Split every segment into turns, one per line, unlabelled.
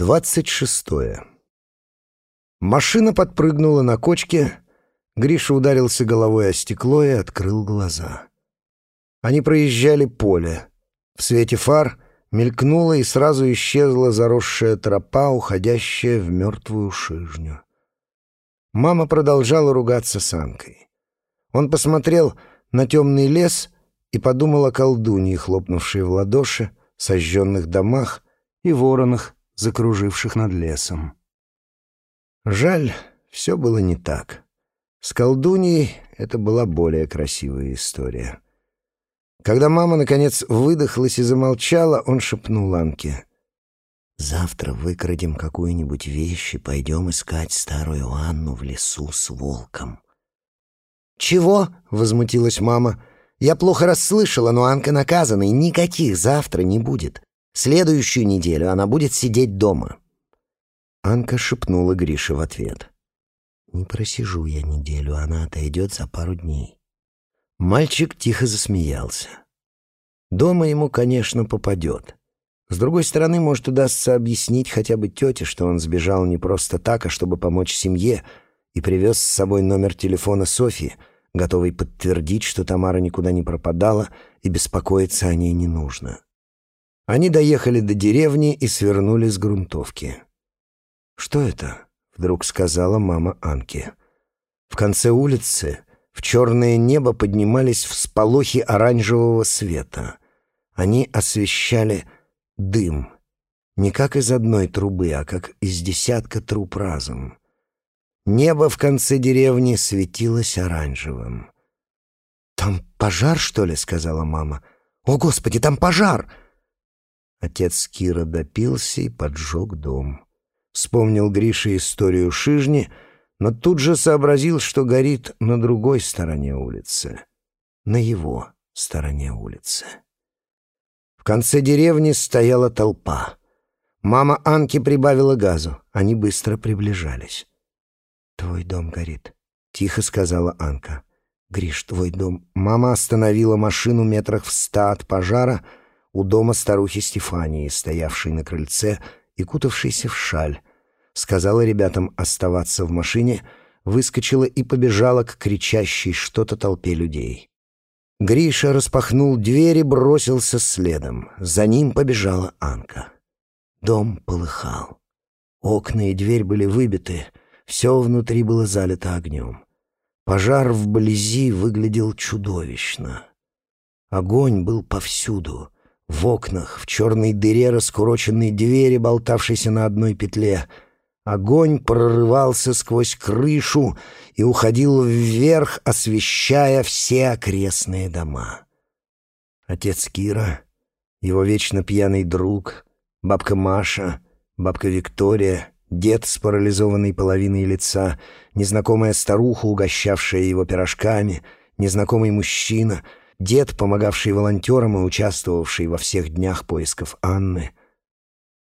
Двадцать шестое. Машина подпрыгнула на кочке, Гриша ударился головой о стекло и открыл глаза. Они проезжали поле. В свете фар мелькнула и сразу исчезла заросшая тропа, уходящая в мертвую шижню. Мама продолжала ругаться с Анкой. Он посмотрел на темный лес и подумал о колдуньи, хлопнувшей в ладоши, сожженных домах и воронах, закруживших над лесом. Жаль, все было не так. С колдуньей это была более красивая история. Когда мама, наконец, выдохлась и замолчала, он шепнул Анке. «Завтра выкрадем какую-нибудь вещь и пойдем искать старую Анну в лесу с волком». «Чего?» — возмутилась мама. «Я плохо расслышала, но Анка наказана, и никаких завтра не будет. Следующую неделю она будет сидеть дома». Анка шепнула Грише в ответ. «Не просижу я неделю, она отойдет за пару дней». Мальчик тихо засмеялся. Дома ему, конечно, попадет. С другой стороны, может, удастся объяснить хотя бы тете, что он сбежал не просто так, а чтобы помочь семье, и привез с собой номер телефона Софьи, готовый подтвердить, что Тамара никуда не пропадала и беспокоиться о ней не нужно. Они доехали до деревни и свернули с грунтовки. «Что это?» — вдруг сказала мама Анке. В конце улицы в черное небо поднимались всполохи оранжевого света. Они освещали дым. Не как из одной трубы, а как из десятка труб разом. Небо в конце деревни светилось оранжевым. «Там пожар, что ли?» — сказала мама. «О, Господи, там пожар!» Отец Кира допился и поджег дом. Вспомнил Гриша историю Шижни, но тут же сообразил, что горит на другой стороне улицы. На его стороне улицы. В конце деревни стояла толпа. Мама Анки прибавила газу. Они быстро приближались. «Твой дом горит», — тихо сказала Анка. «Гриш, твой дом...» Мама остановила машину метрах в ста от пожара — у дома старухи Стефании, стоявшей на крыльце и кутавшейся в шаль. Сказала ребятам оставаться в машине, выскочила и побежала к кричащей что-то толпе людей. Гриша распахнул дверь и бросился следом. За ним побежала Анка. Дом полыхал. Окна и дверь были выбиты, все внутри было залито огнем. Пожар вблизи выглядел чудовищно. Огонь был повсюду — в окнах, в черной дыре раскуроченной двери, болтавшейся на одной петле. Огонь прорывался сквозь крышу и уходил вверх, освещая все окрестные дома. Отец Кира, его вечно пьяный друг, бабка Маша, бабка Виктория, дед с парализованной половиной лица, незнакомая старуха, угощавшая его пирожками, незнакомый мужчина — дед, помогавший волонтерам и участвовавший во всех днях поисков Анны.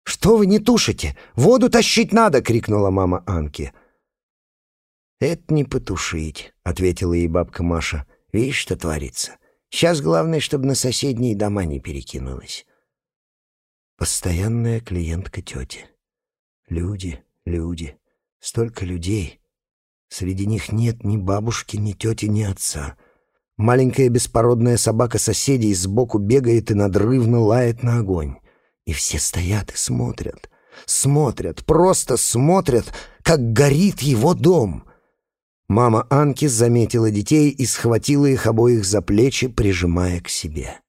«Что вы не тушите? Воду тащить надо!» — крикнула мама Анки. «Это не потушить», — ответила ей бабка Маша. «Видишь, что творится? Сейчас главное, чтобы на соседние дома не перекинулось». Постоянная клиентка тети. Люди, люди, столько людей. Среди них нет ни бабушки, ни тети, ни отца — Маленькая беспородная собака соседей сбоку бегает и надрывно лает на огонь. И все стоят и смотрят. Смотрят, просто смотрят, как горит его дом. Мама Анки заметила детей и схватила их обоих за плечи, прижимая к себе.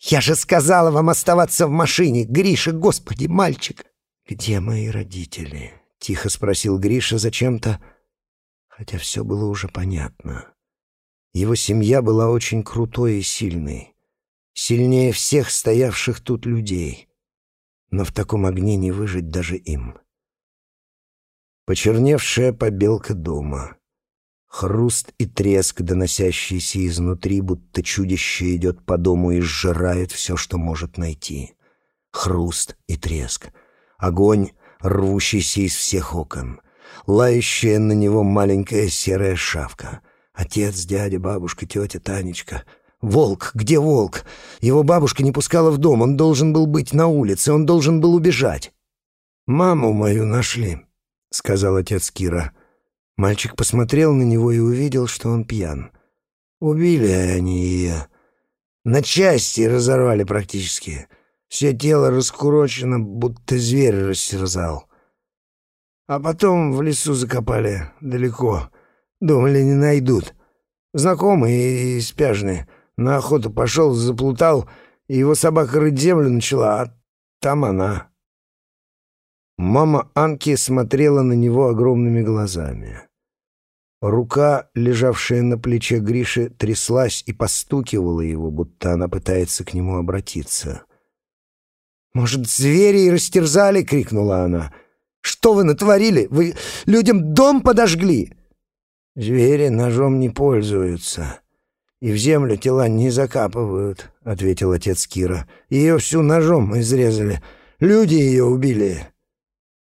«Я же сказала вам оставаться в машине! Гриша, господи, мальчик!» «Где мои родители?» — тихо спросил Гриша зачем-то, хотя все было уже понятно. Его семья была очень крутой и сильной, сильнее всех стоявших тут людей. Но в таком огне не выжить даже им. Почерневшая побелка дома. Хруст и треск, доносящийся изнутри, будто чудище идет по дому и сжирает все, что может найти. Хруст и треск. Огонь, рвущийся из всех окон. Лающая на него маленькая серая шавка — Отец, дядя, бабушка, тетя, Танечка. Волк! Где волк? Его бабушка не пускала в дом, он должен был быть на улице, он должен был убежать. «Маму мою нашли», — сказал отец Кира. Мальчик посмотрел на него и увидел, что он пьян. Убили они ее. На части разорвали практически. Все тело раскурочено, будто зверь растерзал. А потом в лесу закопали далеко. Думали, не найдут. Знакомый и спяжный. На охоту пошел, заплутал, и его собака рыть землю начала, а там она. Мама Анки смотрела на него огромными глазами. Рука, лежавшая на плече Гриши, тряслась и постукивала его, будто она пытается к нему обратиться. «Может, звери и растерзали?» — крикнула она. «Что вы натворили? Вы людям дом подожгли!» «Звери ножом не пользуются и в землю тела не закапывают», — ответил отец Кира. «Ее всю ножом изрезали. Люди ее убили».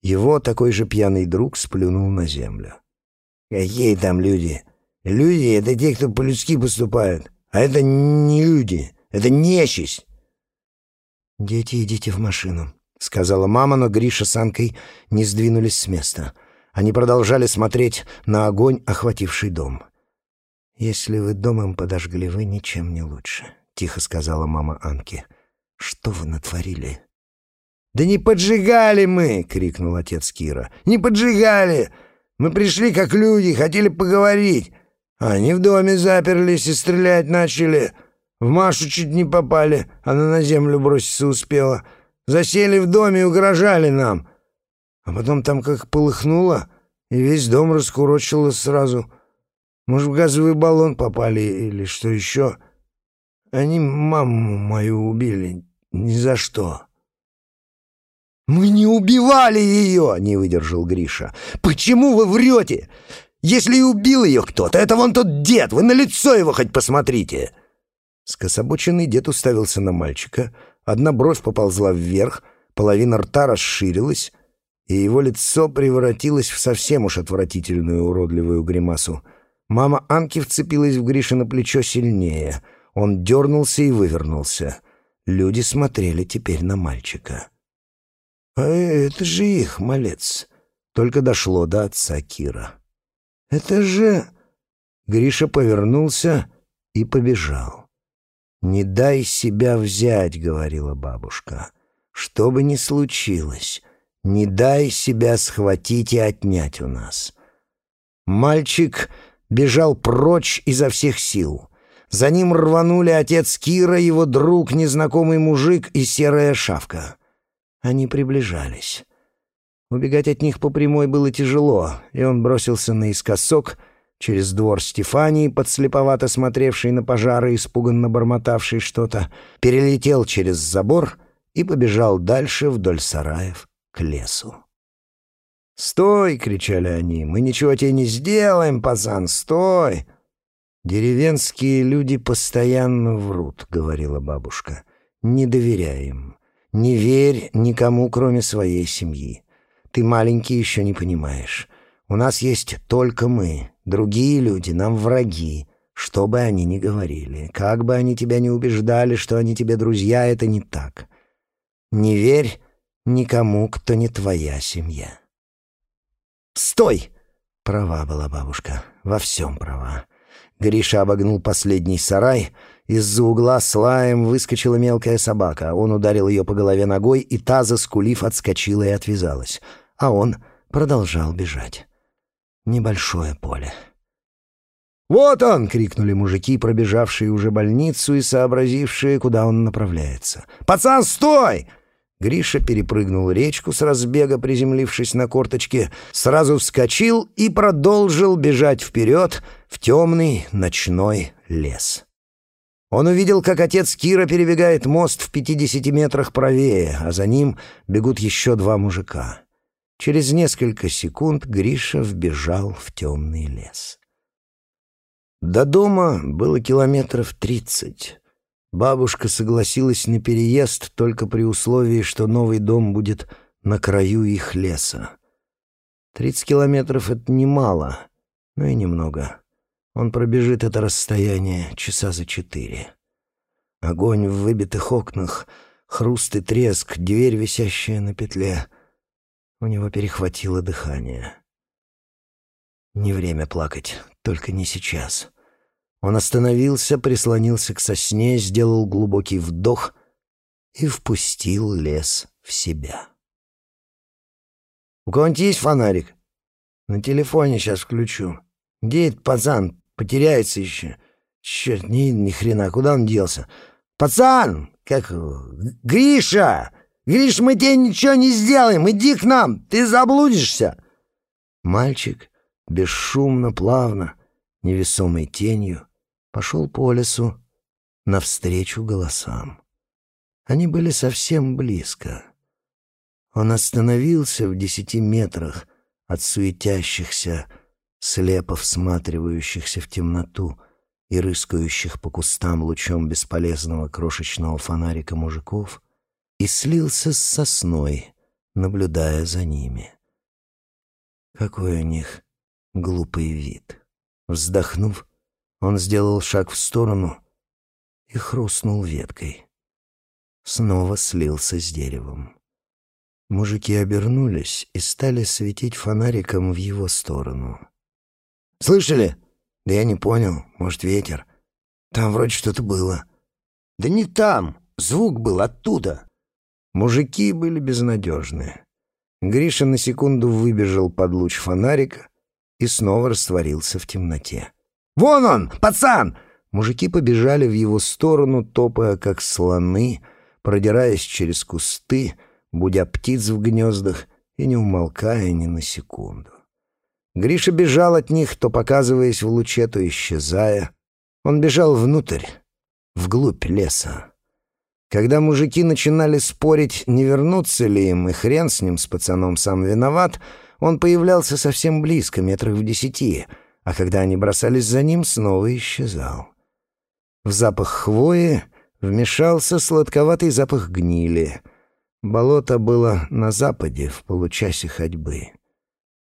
Его такой же пьяный друг сплюнул на землю. Какие там люди? Люди — это те, кто по-людски поступают. А это не люди, это нечисть. «Дети, идите в машину», — сказала мама, но Гриша с Анкой не сдвинулись с места. Они продолжали смотреть на огонь, охвативший дом. «Если вы домом подожгли, вы ничем не лучше», — тихо сказала мама Анке. «Что вы натворили?» «Да не поджигали мы!» — крикнул отец Кира. «Не поджигали! Мы пришли как люди, хотели поговорить. Они в доме заперлись и стрелять начали. В Машу чуть не попали, она на землю броситься успела. Засели в доме и угрожали нам. А потом там как полыхнуло, и весь дом раскурочило сразу. Может, в газовый баллон попали или что еще. Они маму мою убили ни за что. «Мы не убивали ее!» — не выдержал Гриша. «Почему вы врете? Если и убил ее кто-то, это вон тот дед! Вы на лицо его хоть посмотрите!» Скособоченный дед уставился на мальчика. Одна бровь поползла вверх, половина рта расширилась, и его лицо превратилось в совсем уж отвратительную уродливую гримасу. Мама Анки вцепилась в Гриша на плечо сильнее. Он дернулся и вывернулся. Люди смотрели теперь на мальчика. «А это же их, малец!» Только дошло до отца Кира. «Это же...» Гриша повернулся и побежал. «Не дай себя взять», — говорила бабушка. «Что бы ни случилось, не дай себя схватить и отнять у нас». Мальчик бежал прочь изо всех сил. За ним рванули отец Кира, его друг, незнакомый мужик и серая шавка. Они приближались. Убегать от них по прямой было тяжело, и он бросился наискосок через двор Стефании, подслеповато смотревший на пожары, испуганно бормотавший что-то, перелетел через забор и побежал дальше вдоль сараев к лесу. «Стой!» — кричали они. «Мы ничего тебе не сделаем, пацан! Стой!» «Деревенские люди постоянно врут», — говорила бабушка. «Не доверяй им. Не верь никому, кроме своей семьи. Ты маленький еще не понимаешь. У нас есть только мы. Другие люди нам враги. Что бы они ни говорили, как бы они тебя не убеждали, что они тебе друзья, это не так. Не верь никому, кто не твоя семья. «Стой!» — права была бабушка. Во всем права. Гриша обогнул последний сарай — из-за угла с лаем выскочила мелкая собака. Он ударил ее по голове ногой, и та, заскулив, отскочила и отвязалась. А он продолжал бежать. Небольшое поле. «Вот он!» — крикнули мужики, пробежавшие уже больницу и сообразившие, куда он направляется. «Пацан, стой!» Гриша перепрыгнул речку с разбега, приземлившись на корточки, сразу вскочил и продолжил бежать вперед в темный ночной лес. Он увидел, как отец Кира перебегает мост в пятидесяти метрах правее, а за ним бегут еще два мужика. Через несколько секунд Гриша вбежал в темный лес. До дома было километров тридцать. Бабушка согласилась на переезд только при условии, что новый дом будет на краю их леса. Тридцать километров — это немало, но и немного. Он пробежит это расстояние часа за четыре. Огонь в выбитых окнах, хруст и треск, дверь, висящая на петле. У него перехватило дыхание. Не время плакать, только не сейчас. Он остановился, прислонился к сосне, сделал глубокий вдох и впустил лес в себя. «У кого-нибудь есть фонарик?» «На телефоне сейчас включу. Где этот пацан? Потеряется еще. Черт, ни, ни хрена, куда он делся? Пацан! Как Гриша! Гриш, мы тебе ничего не сделаем! Иди к нам! Ты заблудишься!» Мальчик бесшумно, плавно, невесомой тенью пошел по лесу навстречу голосам. Они были совсем близко. Он остановился в десяти метрах от суетящихся, слепо всматривающихся в темноту и рыскающих по кустам лучом бесполезного крошечного фонарика мужиков и слился с сосной, наблюдая за ними. Какой у них глупый вид. Вздохнув, он сделал шаг в сторону и хрустнул веткой. Снова слился с деревом. Мужики обернулись и стали светить фонариком в его сторону. «Слышали? Да я не понял. Может, ветер? Там вроде что-то было». «Да не там. Звук был оттуда». Мужики были безнадежны. Гриша на секунду выбежал под луч фонарика и снова растворился в темноте. «Вон он, пацан!» Мужики побежали в его сторону, топая, как слоны, продираясь через кусты, будя птиц в гнездах и не умолкая ни на секунду. Гриша бежал от них, то показываясь в луче, то исчезая. Он бежал внутрь, вглубь леса. Когда мужики начинали спорить, не вернуться ли им, и хрен с ним, с пацаном сам виноват, он появлялся совсем близко, метрах в десяти, а когда они бросались за ним, снова исчезал. В запах хвои вмешался сладковатый запах гнили — Болото было на западе, в получасе ходьбы.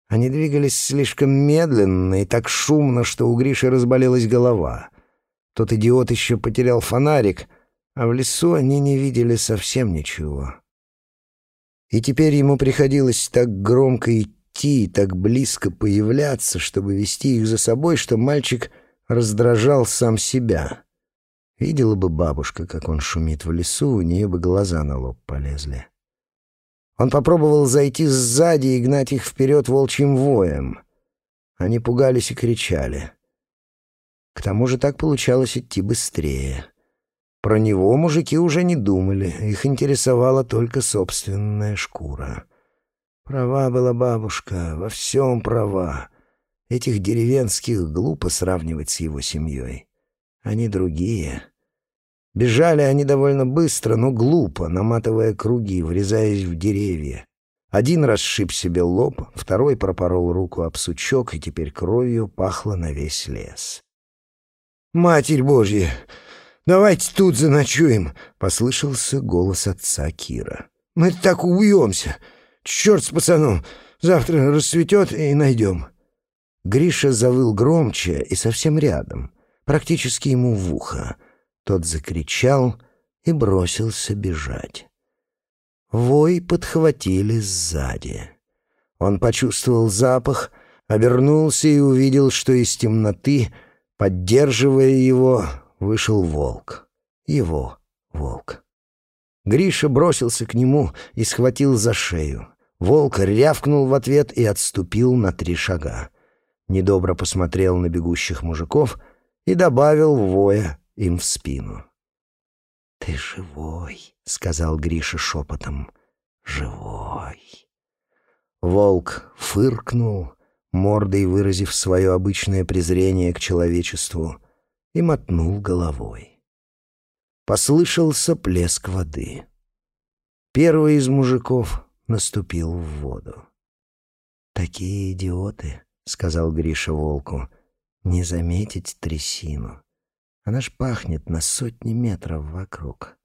Они двигались слишком медленно и так шумно, что у Гриши разболелась голова. Тот идиот еще потерял фонарик, а в лесу они не видели совсем ничего. И теперь ему приходилось так громко идти и так близко появляться, чтобы вести их за собой, что мальчик раздражал сам себя. Видела бы бабушка, как он шумит в лесу, у нее бы глаза на лоб полезли. Он попробовал зайти сзади и гнать их вперед волчьим воем. Они пугались и кричали. К тому же так получалось идти быстрее. Про него мужики уже не думали, их интересовала только собственная шкура. Права была бабушка, во всем права. Этих деревенских глупо сравнивать с его семьей. Они другие. Бежали они довольно быстро, но глупо, наматывая круги, врезаясь в деревья. Один расшиб себе лоб, второй пропорол руку об сучок, и теперь кровью пахло на весь лес. «Матерь Божья! Давайте тут заночуем!» — послышался голос отца Кира. «Мы так убьемся! Черт с пацаном! Завтра рассветет и найдем!» Гриша завыл громче и совсем рядом практически ему в ухо. Тот закричал и бросился бежать. Вой подхватили сзади. Он почувствовал запах, обернулся и увидел, что из темноты, поддерживая его, вышел волк. Его волк. Гриша бросился к нему и схватил за шею. Волк рявкнул в ответ и отступил на три шага. Недобро посмотрел на бегущих мужиков — и добавил воя им в спину. «Ты живой», — сказал Гриша шепотом. «Живой». Волк фыркнул, мордой выразив свое обычное презрение к человечеству, и мотнул головой. Послышался плеск воды. Первый из мужиков наступил в воду. «Такие идиоты», — сказал Гриша волку, не заметить трясину. Она ж пахнет на сотни метров вокруг.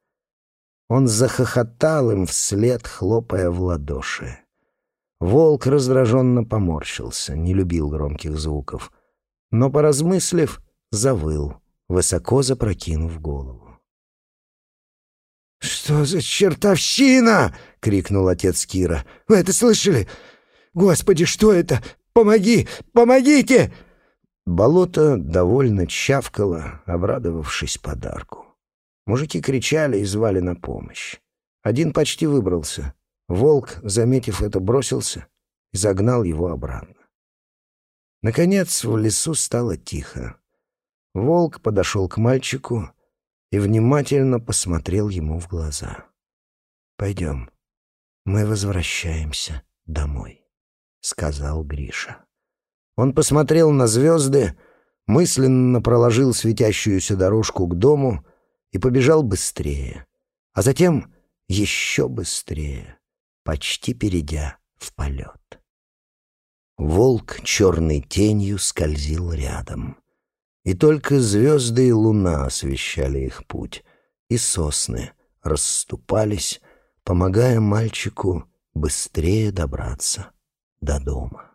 Он захохотал им вслед, хлопая в ладоши. Волк раздраженно поморщился, не любил громких звуков, но, поразмыслив, завыл, высоко запрокинув голову. «Что за чертовщина?» — крикнул отец Кира. «Вы это слышали? Господи, что это? Помоги! Помогите!» Болото довольно чавкало, обрадовавшись подарку. Мужики кричали и звали на помощь. Один почти выбрался. Волк, заметив это, бросился и загнал его обратно. Наконец в лесу стало тихо. Волк подошел к мальчику и внимательно посмотрел ему в глаза. «Пойдем, мы возвращаемся домой», — сказал Гриша. Он посмотрел на звезды, мысленно проложил светящуюся дорожку к дому и побежал быстрее, а затем еще быстрее, почти перейдя в полет. Волк черной тенью скользил рядом, и только звезды и луна освещали их путь, и сосны расступались, помогая мальчику быстрее добраться до дома.